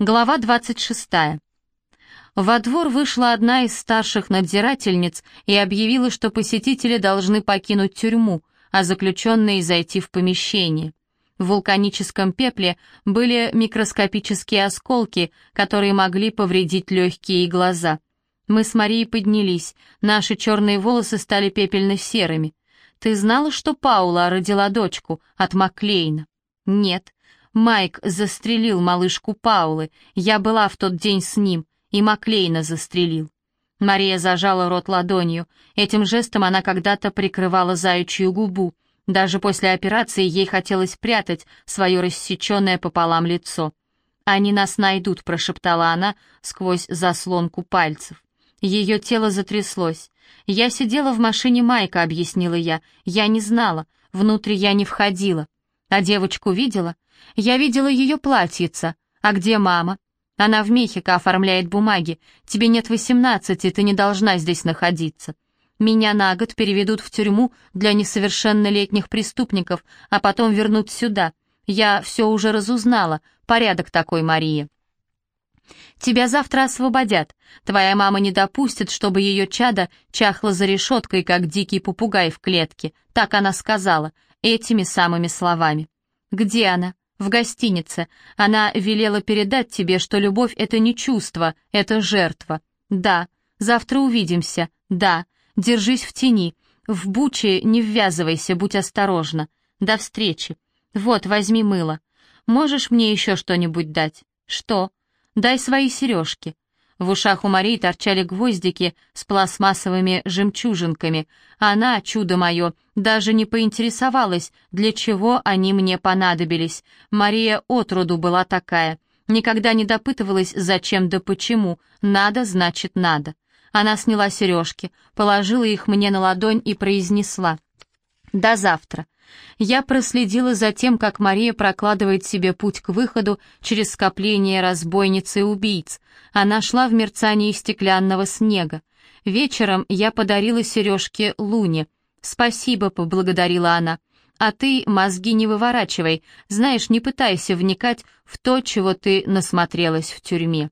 Глава 26. Во двор вышла одна из старших надзирательниц и объявила, что посетители должны покинуть тюрьму, а заключенные зайти в помещение. В вулканическом пепле были микроскопические осколки, которые могли повредить легкие и глаза. Мы с Марией поднялись, наши черные волосы стали пепельно-серыми. «Ты знала, что Паула родила дочку от Маклейна?» «Нет», Майк застрелил малышку Паулы. Я была в тот день с ним, и Маклейна застрелил. Мария зажала рот ладонью. Этим жестом она когда-то прикрывала заячью губу. Даже после операции ей хотелось прятать свое рассеченное пополам лицо. «Они нас найдут», — прошептала она сквозь заслонку пальцев. Ее тело затряслось. «Я сидела в машине Майка», — объяснила я. «Я не знала. Внутрь я не входила. А девочку видела? Я видела ее платьице. А где мама? Она в Мехико оформляет бумаги. Тебе нет восемнадцати, ты не должна здесь находиться. Меня на год переведут в тюрьму для несовершеннолетних преступников, а потом вернут сюда. Я все уже разузнала. Порядок такой, Мария. Тебя завтра освободят. Твоя мама не допустит, чтобы ее чада чахло за решеткой, как дикий попугай в клетке. Так она сказала, этими самыми словами. Где она? В гостинице. Она велела передать тебе, что любовь — это не чувство, это жертва. Да. Завтра увидимся. Да. Держись в тени. В буче не ввязывайся, будь осторожна. До встречи. Вот, возьми мыло. Можешь мне еще что-нибудь дать? Что? Дай свои сережки. В ушах у Марии торчали гвоздики с пластмассовыми жемчужинками. Она, чудо мое, даже не поинтересовалась, для чего они мне понадобились. Мария отроду была такая. Никогда не допытывалась, зачем да почему. Надо, значит, надо. Она сняла сережки, положила их мне на ладонь и произнесла. «До завтра». Я проследила за тем, как Мария прокладывает себе путь к выходу через скопление разбойниц и убийц. Она шла в мерцании стеклянного снега. Вечером я подарила сережки Луне. «Спасибо», — поблагодарила она. «А ты мозги не выворачивай. Знаешь, не пытайся вникать в то, чего ты насмотрелась в тюрьме».